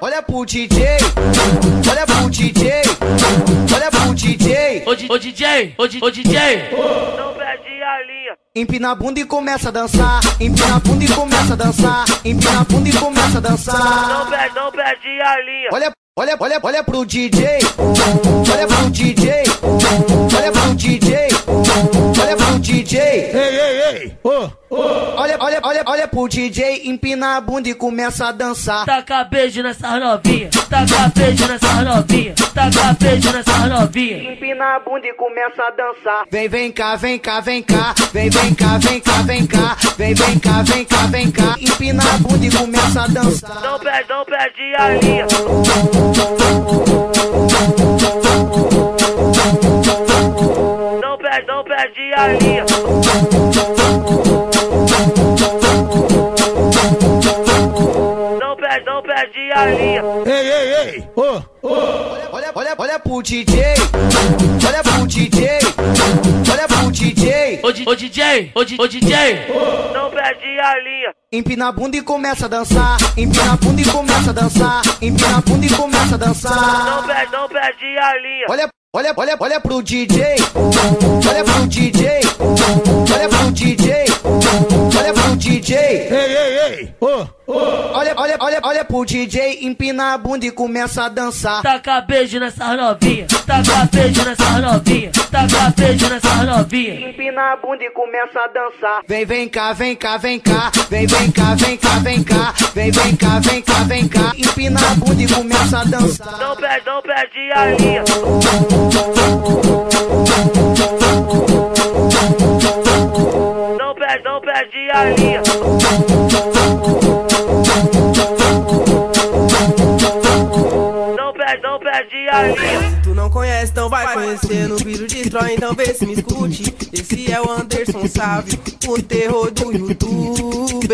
olha pro DJ, olha pro DJ, olha pro DJ. Ô, ô DJ, ô, ô DJ. Não perde a linha. Empina a bunda e começa a dançar. Empina a bunda e começa a dançar. Empina a bunda e começa a Não dançar. perde, não perde a linha. Olha, olha, olha, olha pro DJ. Olha pro DJ. Ei, ei! Ô, Olha, olha, olha, olha pro DJ. Empina a bunda e começa a dançar. Taca beijo nessa novinha. Taca beijo nessa novinha. Taca beijo nessa novinha. Empina a bunda e começa a dançar. Vem, vem cá, vem cá, vem cá. Vem, vem cá, vem cá, vem cá. Vem, vem cá, vem cá, vem cá. Empina a bunda e começa a dançar. Não perde, não perde a linha. Não perde a linha. Não perde, não perde a linha. ei, ei, ei! Ô, Olha, olha, olha pro DJ. Olha pro DJ. Olha pro DJ. Ô, DJ, ô, DJ. Não perde a linha. Empina a bunda e começa a dançar. Empina a bunda e começa a dançar. Empina a bunda e começa a Não dançar. perde, não perde a linha. Olha, olha, olha, olha pro DJ. Olha pro DJ. Olha pro DJ. Olha pro DJ. ei, ei, ei! Ô, Olha, olha, olha, olha pro DJ. Empina a bunda e começa a dançar. Taca beijo nessa novinha. Taca beijo nessa novinha. Taca beijo nessa novinha. Empina a bunda e começa a dançar. Vem, vem cá, vem cá, vem cá. Vem, vem cá, vem cá, vem cá. Vem, vem cá, vem cá, vem cá. Empina a bunda e começa a dançar. Não perde, não perde a linha. Não perde, não perde a linha. Perde, não perde a linha. Tu não conhece, então vai conhecer no vídeo de Troia, então vê se me escute. Esse é o Anderson Sávio, o terror do YouTube.